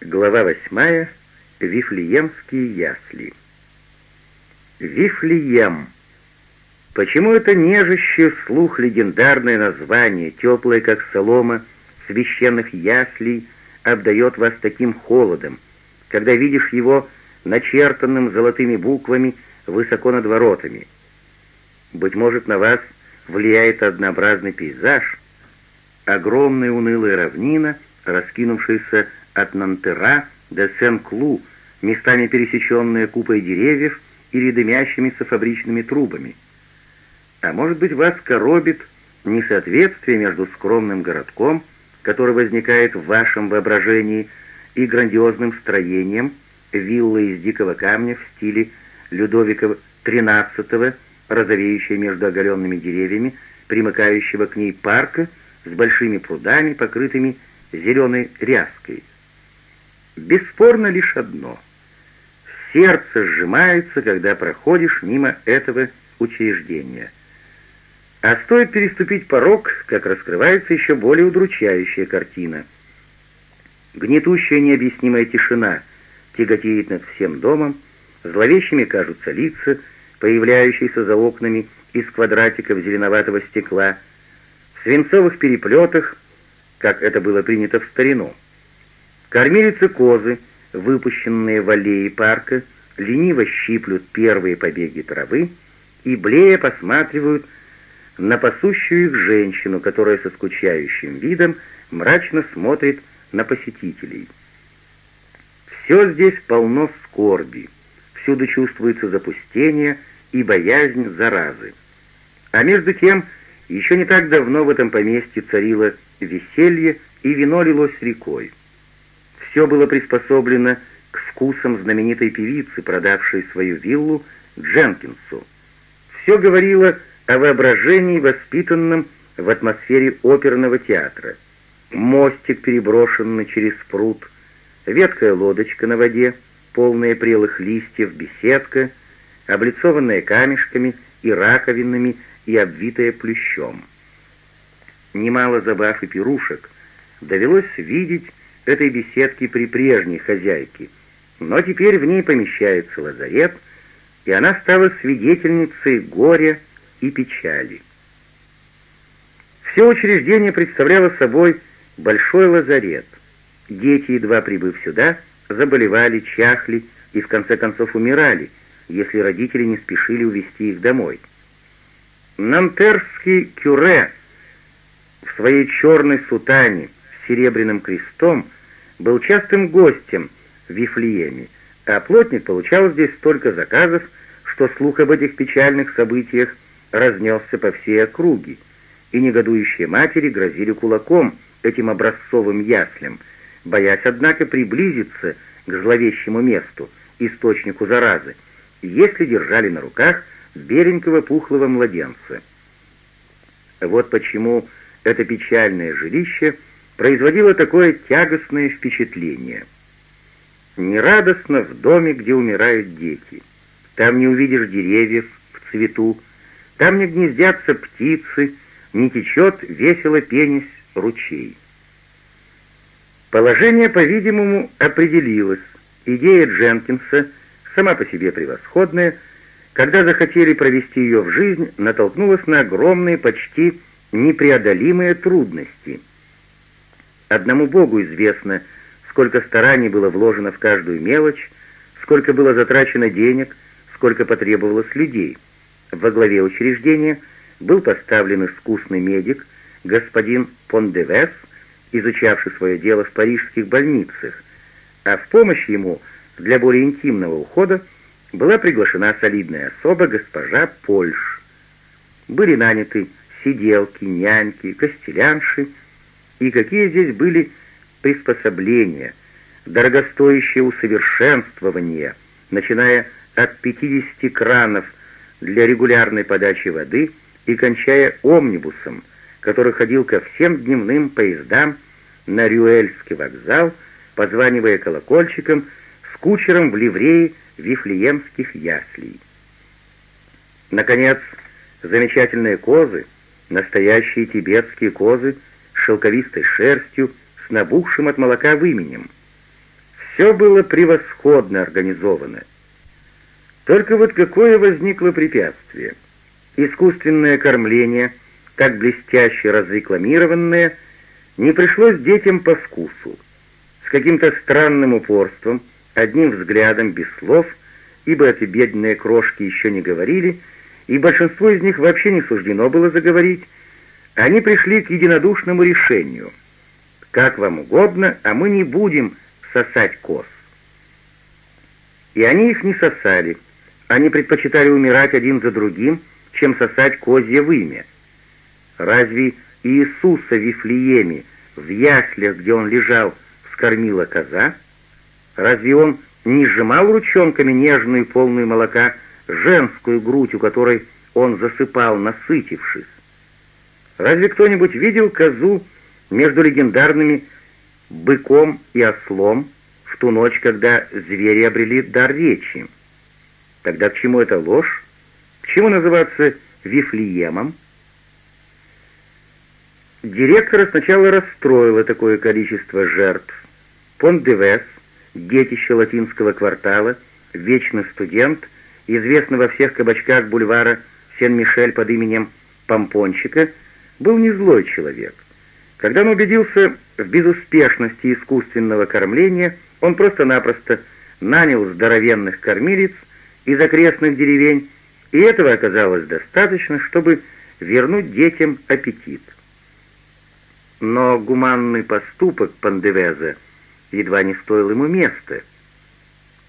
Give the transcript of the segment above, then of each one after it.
Глава восьмая. Вифлеемские ясли. Вифлеем. Почему это нежащее слух легендарное название, теплое как солома, священных яслей, обдает вас таким холодом, когда видишь его начертанным золотыми буквами высоко над воротами? Быть может, на вас влияет однообразный пейзаж, огромная унылая равнина, раскинувшаяся от Нантера до Сен-Клу, местами пересеченная купой деревьев или дымящимися фабричными трубами. А может быть, вас коробит несоответствие между скромным городком, который возникает в вашем воображении, и грандиозным строением, виллы из дикого камня в стиле Людовика XIII, розовеющая между оголенными деревьями, примыкающего к ней парка с большими прудами, покрытыми зеленой ряской. Бесспорно лишь одно. Сердце сжимается, когда проходишь мимо этого учреждения. А стоит переступить порог, как раскрывается еще более удручающая картина. Гнетущая необъяснимая тишина тяготеет над всем домом, зловещими кажутся лица, появляющиеся за окнами из квадратиков зеленоватого стекла, в свинцовых переплетах, как это было принято в старину. Кормилицы козы, выпущенные в аллеи парка, лениво щиплют первые побеги травы и, блея, посматривают на пасущую их женщину, которая со скучающим видом мрачно смотрит на посетителей. Все здесь полно скорби, всюду чувствуется запустение и боязнь заразы. А между тем, еще не так давно в этом поместье царило веселье, и вино лилось рекой. Все было приспособлено к вкусам знаменитой певицы, продавшей свою виллу Дженкинсу. Все говорило о воображении, воспитанном в атмосфере оперного театра. Мостик, переброшенный через пруд, веткая лодочка на воде, полная прелых листьев, беседка, облицованная камешками и раковинами и обвитая плющом. Немало забав и пирушек довелось видеть этой беседки при прежней хозяйке, но теперь в ней помещается лазарет, и она стала свидетельницей горя и печали. Все учреждение представляло собой большой лазарет. Дети, едва прибыв сюда, заболевали, чахли и в конце концов умирали, если родители не спешили увезти их домой. Нантерский кюре в своей черной сутане с серебряным крестом был частым гостем в Вифлееме, а плотник получал здесь столько заказов, что слух об этих печальных событиях разнесся по всей округе, и негодующие матери грозили кулаком этим образцовым яслям, боясь, однако, приблизиться к зловещему месту, источнику заразы, если держали на руках беленького пухлого младенца. Вот почему это печальное жилище производило такое тягостное впечатление. Нерадостно в доме, где умирают дети. Там не увидишь деревьев в цвету, там не гнездятся птицы, не течет весело пенись ручей. Положение, по-видимому, определилось. Идея Дженкинса, сама по себе превосходная, когда захотели провести ее в жизнь, натолкнулась на огромные, почти непреодолимые трудности. Одному Богу известно, сколько стараний было вложено в каждую мелочь, сколько было затрачено денег, сколько потребовалось людей. Во главе учреждения был поставлен искусный медик, господин Пондевес, изучавший свое дело в парижских больницах, а в помощь ему для более интимного ухода была приглашена солидная особа госпожа Польш. Были наняты сиделки, няньки, костелянши, и какие здесь были приспособления, дорогостоящее усовершенствование, начиная от 50 кранов для регулярной подачи воды и кончая омнибусом, который ходил ко всем дневным поездам на Рюэльский вокзал, позванивая колокольчиком с кучером в ливреи вифлеемских яслей. Наконец, замечательные козы — настоящие тибетские козы шелковистой шерстью, с набухшим от молока выменем. Все было превосходно организовано. Только вот какое возникло препятствие. Искусственное кормление, так блестяще разрекламированное, не пришлось детям по вкусу. С каким-то странным упорством, одним взглядом, без слов, ибо эти бедные крошки еще не говорили, и большинство из них вообще не суждено было заговорить, они пришли к единодушному решению. Как вам угодно, а мы не будем сосать коз. И они их не сосали. Они предпочитали умирать один за другим, чем сосать козье вымя. Разве Иисуса в Вифлееме, в яслях, где он лежал, вскормила коза? Разве он не сжимал ручонками нежную, полную молока, женскую грудь, у которой он засыпал, насытившись? Разве кто-нибудь видел козу между легендарными быком и ослом в ту ночь, когда звери обрели дар речи? Тогда к чему эта ложь? К чему называться Вифлеемом? Директора сначала расстроило такое количество жертв. Пон-де-Вес, детище латинского квартала, вечный студент, известный во всех кабачках бульвара Сен-Мишель под именем Помпончика, был не злой человек. Когда он убедился в безуспешности искусственного кормления, он просто-напросто нанял здоровенных кормилиц из окрестных деревень, и этого оказалось достаточно, чтобы вернуть детям аппетит. Но гуманный поступок Пандевеза едва не стоил ему места.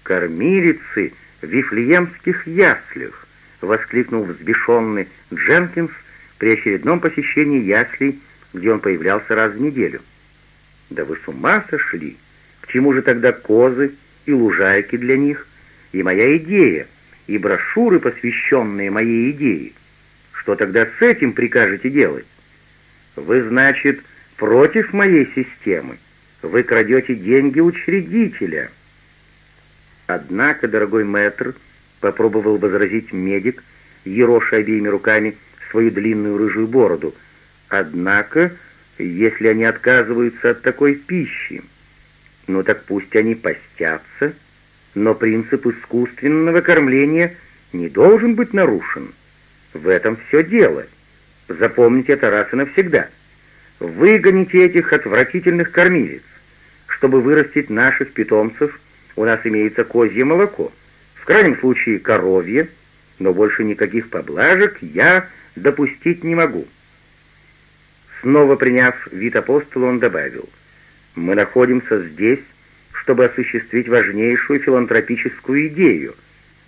«Кормилицы вифлеемских яслях!» — воскликнул взбешенный Дженкинс при очередном посещении яслей, где он появлялся раз в неделю. «Да вы с ума сошли! К чему же тогда козы и лужайки для них? И моя идея, и брошюры, посвященные моей идее. Что тогда с этим прикажете делать? Вы, значит, против моей системы. Вы крадете деньги учредителя». Однако, дорогой мэтр, попробовал возразить медик, ероша обеими руками свою длинную рыжую бороду. Однако, если они отказываются от такой пищи, ну так пусть они постятся, но принцип искусственного кормления не должен быть нарушен. В этом все дело. Запомните это раз и навсегда. Выгоните этих отвратительных кормилиц. Чтобы вырастить наших питомцев, у нас имеется козье молоко. В крайнем случае коровье, но больше никаких поблажек я допустить не могу. Снова приняв вид апостола, он добавил, «Мы находимся здесь, чтобы осуществить важнейшую филантропическую идею.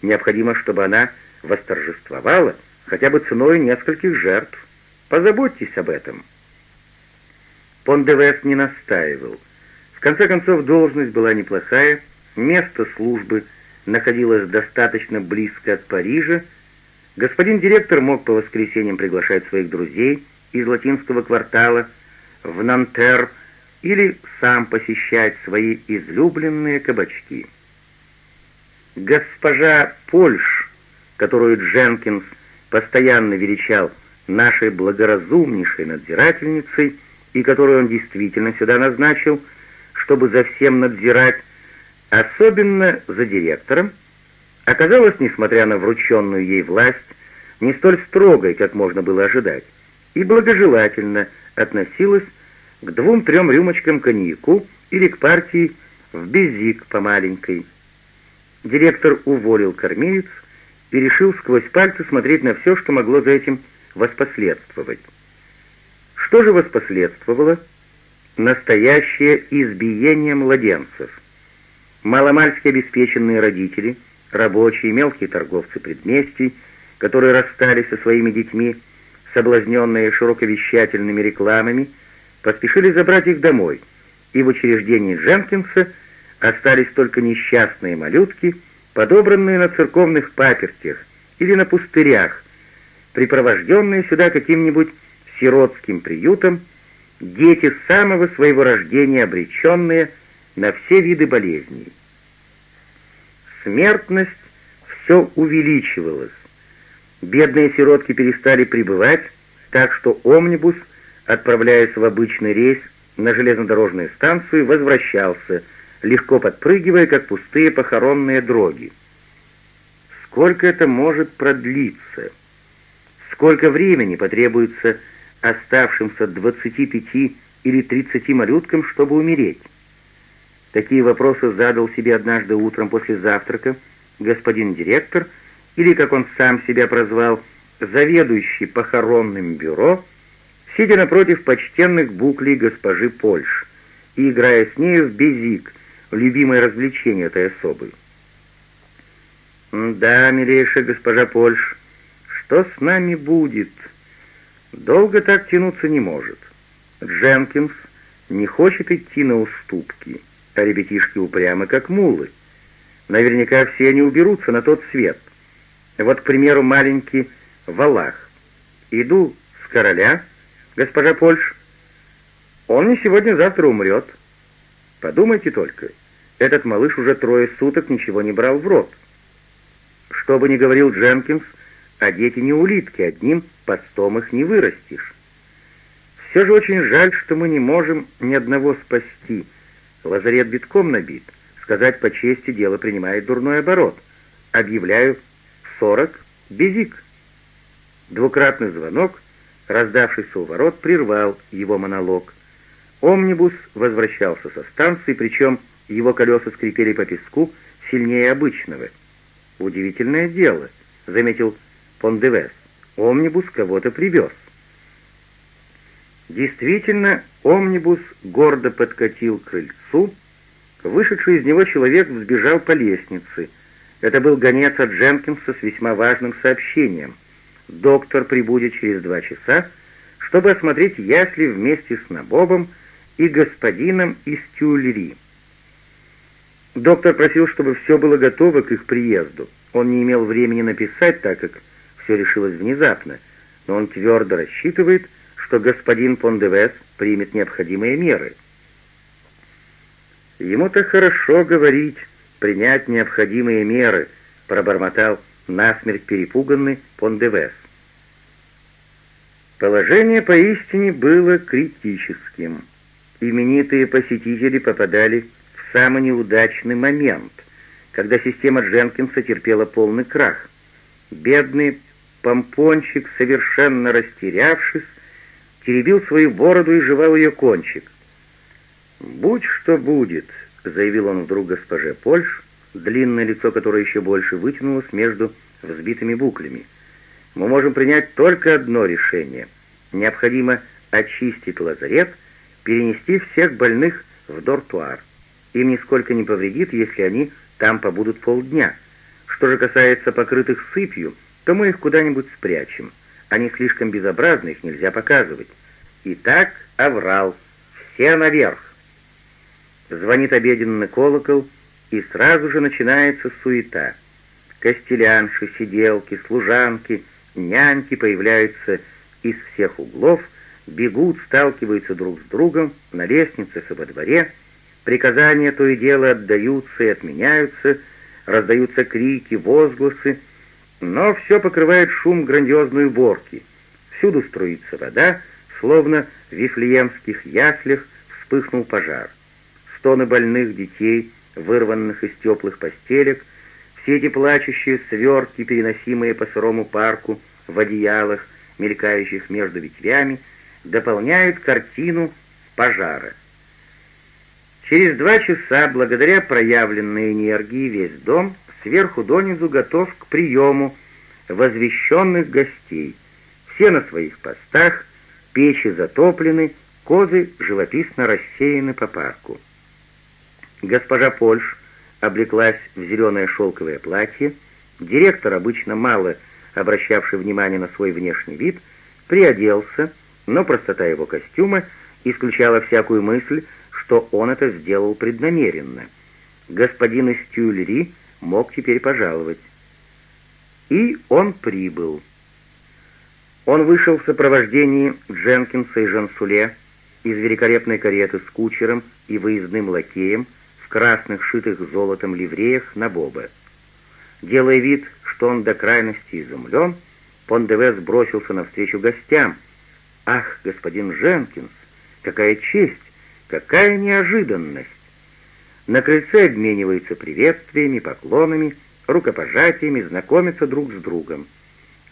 Необходимо, чтобы она восторжествовала хотя бы ценой нескольких жертв. Позаботьтесь об этом». Пондевес не настаивал. В конце концов, должность была неплохая, место службы находилось достаточно близко от Парижа, господин директор мог по воскресеньям приглашать своих друзей из латинского квартала в Нантер или сам посещать свои излюбленные кабачки. Госпожа Польш, которую Дженкинс постоянно величал нашей благоразумнейшей надзирательницей, и которую он действительно сюда назначил, чтобы за всем надзирать, особенно за директором, оказалась, несмотря на врученную ей власть, не столь строгой, как можно было ожидать, и благожелательно относилась к двум-трем рюмочкам коньяку или к партии в безик по маленькой. Директор уволил кормилец и решил сквозь пальцы смотреть на все, что могло за этим воспоследствовать. Что же воспоследствовало? Настоящее избиение младенцев. Маломальски обеспеченные родители, рабочие, мелкие торговцы предместий, которые расстались со своими детьми, соблазненные широковещательными рекламами, поспешили забрать их домой, и в учреждении Дженкинса остались только несчастные малютки, подобранные на церковных папертях или на пустырях, припровожденные сюда каким-нибудь сиротским приютом, дети с самого своего рождения обреченные на все виды болезней. Смертность все увеличивалась. Бедные сиротки перестали прибывать, так что омнибус, отправляясь в обычный рейс на железнодорожную станцию, возвращался, легко подпрыгивая, как пустые похоронные дроги. Сколько это может продлиться? Сколько времени потребуется оставшимся 25 или 30 малюткам, чтобы умереть? Такие вопросы задал себе однажды утром после завтрака господин директор, или, как он сам себя прозвал, заведующий похоронным бюро, сидя напротив почтенных буклей госпожи Польш и играя с нею в безик, любимое развлечение этой особы. «Да, милейшая госпожа Польш, что с нами будет? Долго так тянуться не может. Дженкинс не хочет идти на уступки, а ребятишки упрямы, как мулы. Наверняка все они уберутся на тот свет. Вот, к примеру, маленький Валах. Иду с короля, госпожа Польш. Он не сегодня-завтра умрет. Подумайте только, этот малыш уже трое суток ничего не брал в рот. Что бы ни говорил Дженкинс, а дети не улитки, одним постом их не вырастешь. Все же очень жаль, что мы не можем ни одного спасти. Лазарет битком набит. Сказать по чести, дело принимает дурной оборот. Объявляю сорок безик. Двукратный звонок, раздавшийся у ворот, прервал его монолог. Омнибус возвращался со станции, причем его колеса скрипели по песку сильнее обычного. «Удивительное дело», — заметил Пондевес. «Омнибус кого-то привез». Действительно, омнибус гордо подкатил к крыльцу. Вышедший из него человек взбежал по лестнице. Это был гонец от Дженкинса с весьма важным сообщением. Доктор прибудет через два часа, чтобы осмотреть ясли вместе с Набобом и господином из Тюльри. Доктор просил, чтобы все было готово к их приезду. Он не имел времени написать, так как все решилось внезапно, но он твердо рассчитывает, что господин Пондевес примет необходимые меры. Ему-то хорошо говорить, принять необходимые меры, пробормотал насмерть перепуганный Пондевес. Положение поистине было критическим. Именитые посетители попадали в самый неудачный момент, когда система Дженкинса терпела полный крах. Бедный помпончик, совершенно растерявшись, теребил свою бороду и жевал ее кончик. «Будь что будет», — заявил он вдруг госпоже Польш, длинное лицо которое еще больше вытянулось между взбитыми буклями. «Мы можем принять только одно решение. Необходимо очистить лазарет, перенести всех больных в дортуар. Им нисколько не повредит, если они там побудут полдня. Что же касается покрытых сыпью, то мы их куда-нибудь спрячем. Они слишком безобразны, их нельзя показывать. Итак, оврал. Все наверх. Звонит обеденный колокол, и сразу же начинается суета. Костелянши, сиделки, служанки, няньки появляются из всех углов, бегут, сталкиваются друг с другом на лестнице и во дворе, приказания то и дело отдаются и отменяются, раздаются крики, возгласы, но все покрывает шум грандиозной уборки. Всюду струится вода, словно в вифлеемских яслях вспыхнул пожар. Стоны больных детей, вырванных из теплых постелек, все эти плачущие свертки, переносимые по сырому парку в одеялах, мелькающих между ветвями, дополняют картину пожара. Через два часа, благодаря проявленной энергии, весь дом сверху донизу готов к приему возвещенных гостей. Все на своих постах, печи затоплены, козы живописно рассеяны по парку. Госпожа Польш облеклась в зеленое шелковое платье, директор, обычно мало обращавший внимание на свой внешний вид, приоделся, но простота его костюма исключала всякую мысль, что он это сделал преднамеренно. Господин из Тюльри мог теперь пожаловать. И он прибыл. Он вышел в сопровождении Дженкинса и Жансуле из великолепной кареты с кучером и выездным лакеем в красных, шитых золотом ливреях на Боба. Делая вид, что он до крайности изумлен, Пондевес бросился навстречу гостям. «Ах, господин Дженкинс, какая честь, какая неожиданность!» На крыльце обмениваются приветствиями, поклонами, рукопожатиями, знакомятся друг с другом.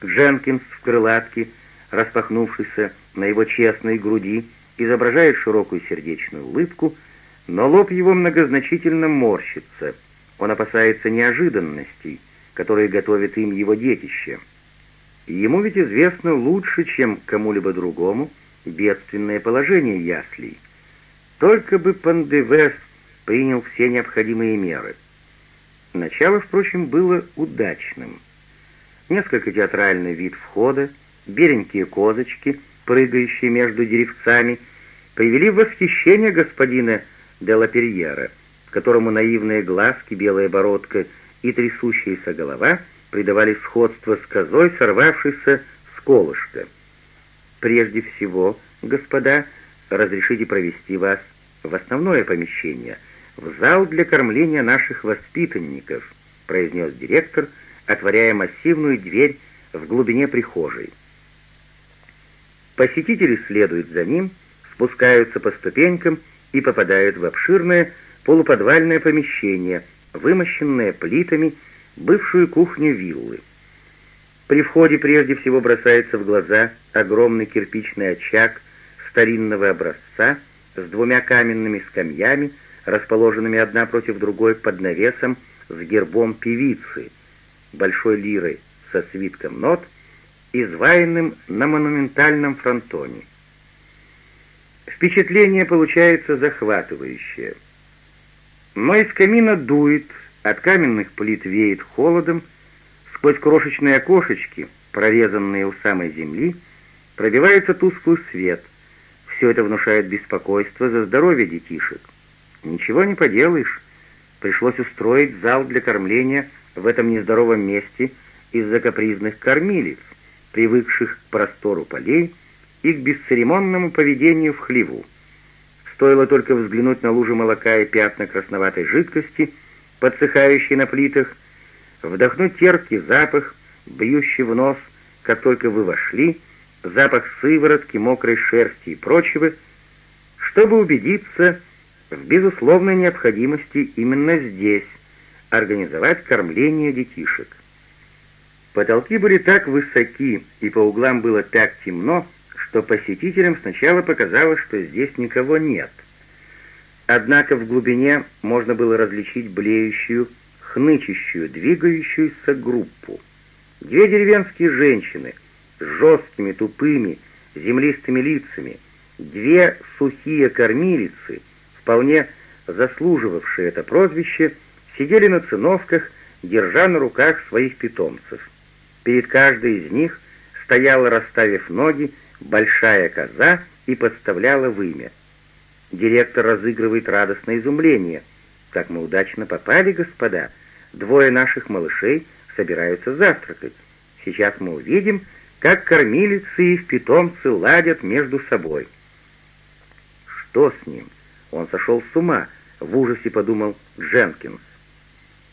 Дженкинс в крылатке, распахнувшийся на его честной груди, изображает широкую сердечную улыбку, но лоб его многозначительно морщится. Он опасается неожиданностей, которые готовит им его детище. Ему ведь известно лучше, чем кому-либо другому, бедственное положение яслей. Только бы Пандевес принял все необходимые меры. Начало, впрочем, было удачным. Несколько театральный вид входа, беленькие козочки, прыгающие между деревцами, привели в восхищение господина де Лаперьера, которому наивные глазки, белая бородка и трясущаяся голова придавали сходство с козой, сорвавшейся с колышка. «Прежде всего, господа, разрешите провести вас в основное помещение, в зал для кормления наших воспитанников», произнес директор, отворяя массивную дверь в глубине прихожей. Посетители следуют за ним, спускаются по ступенькам и попадают в обширное полуподвальное помещение, вымощенное плитами, бывшую кухню виллы. При входе прежде всего бросается в глаза огромный кирпичный очаг старинного образца с двумя каменными скамьями, расположенными одна против другой под навесом с гербом певицы, большой лирой со свитком нот, изваянным на монументальном фронтоне. Впечатление получается захватывающее. Но из камина дует, от каменных плит веет холодом, сквозь крошечные окошечки, прорезанные у самой земли, пробивается тусклый свет. Все это внушает беспокойство за здоровье детишек. Ничего не поделаешь. Пришлось устроить зал для кормления в этом нездоровом месте из-за капризных кормилиц, привыкших к простору полей, и к бесцеремонному поведению в хлеву. Стоило только взглянуть на лужи молока и пятна красноватой жидкости, подсыхающей на плитах, вдохнуть терпкий запах, бьющий в нос, как только вы вошли, запах сыворотки, мокрой шерсти и прочего, чтобы убедиться в безусловной необходимости именно здесь организовать кормление детишек. Потолки были так высоки, и по углам было так темно, что посетителям сначала показалось, что здесь никого нет. Однако в глубине можно было различить блеющую, хнычущую, двигающуюся группу. Две деревенские женщины с жесткими, тупыми, землистыми лицами, две сухие кормилицы, вполне заслуживавшие это прозвище, сидели на циновках, держа на руках своих питомцев. Перед каждой из них стояла, расставив ноги, большая коза и подставляла вымя. Директор разыгрывает радостное изумление. «Как мы удачно попали, господа! Двое наших малышей собираются завтракать. Сейчас мы увидим, как кормилицы и питомцы ладят между собой». «Что с ним? Он сошел с ума», — в ужасе подумал Дженкинс.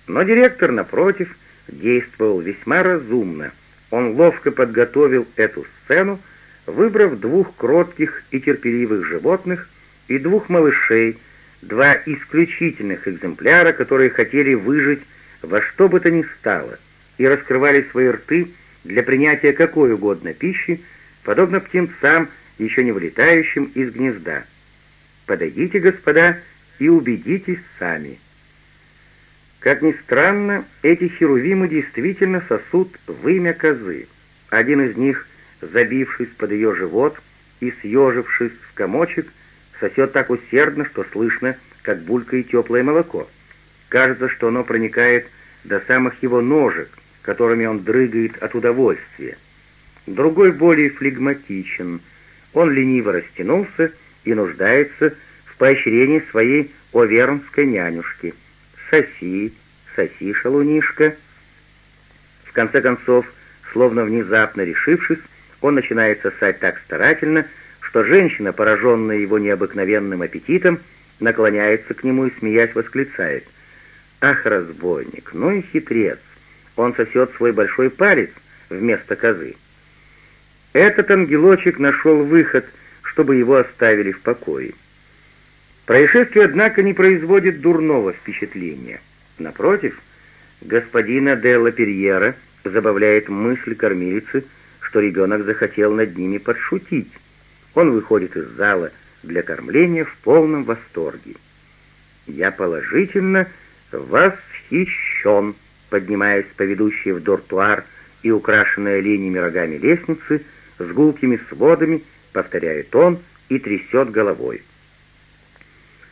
Но директор, напротив, действовал весьма разумно. Он ловко подготовил эту сцену, выбрав двух кротких и терпеливых животных и двух малышей, два исключительных экземпляра, которые хотели выжить во что бы то ни стало и раскрывали свои рты для принятия какой угодно пищи, подобно птенцам, еще не вылетающим из гнезда. Подойдите, господа, и убедитесь сами. Как ни странно, эти херувимы действительно сосут вымя козы. Один из них — забившись под ее живот и съежившись в комочек, сосет так усердно, что слышно, как булькает теплое молоко. Кажется, что оно проникает до самых его ножек, которыми он дрыгает от удовольствия. Другой более флегматичен. Он лениво растянулся и нуждается в поощрении своей овернской нянюшки. «Соси, соси, шалунишка!» В конце концов, словно внезапно решившись, он начинает сосать так старательно, что женщина, пораженная его необыкновенным аппетитом, наклоняется к нему и, смеясь, восклицает. «Ах, разбойник, ну и хитрец! Он сосет свой большой палец вместо козы». Этот ангелочек нашел выход, чтобы его оставили в покое. Происшествие, однако, не производит дурного впечатления. Напротив, господина де Лаперьера забавляет мысль кормилицы, что ребенок захотел над ними подшутить. Он выходит из зала для кормления в полном восторге. «Я положительно восхищен», поднимаясь по ведущей в дортуар и украшенной оленями рогами лестницы, с гулкими сводами, повторяет он и трясет головой.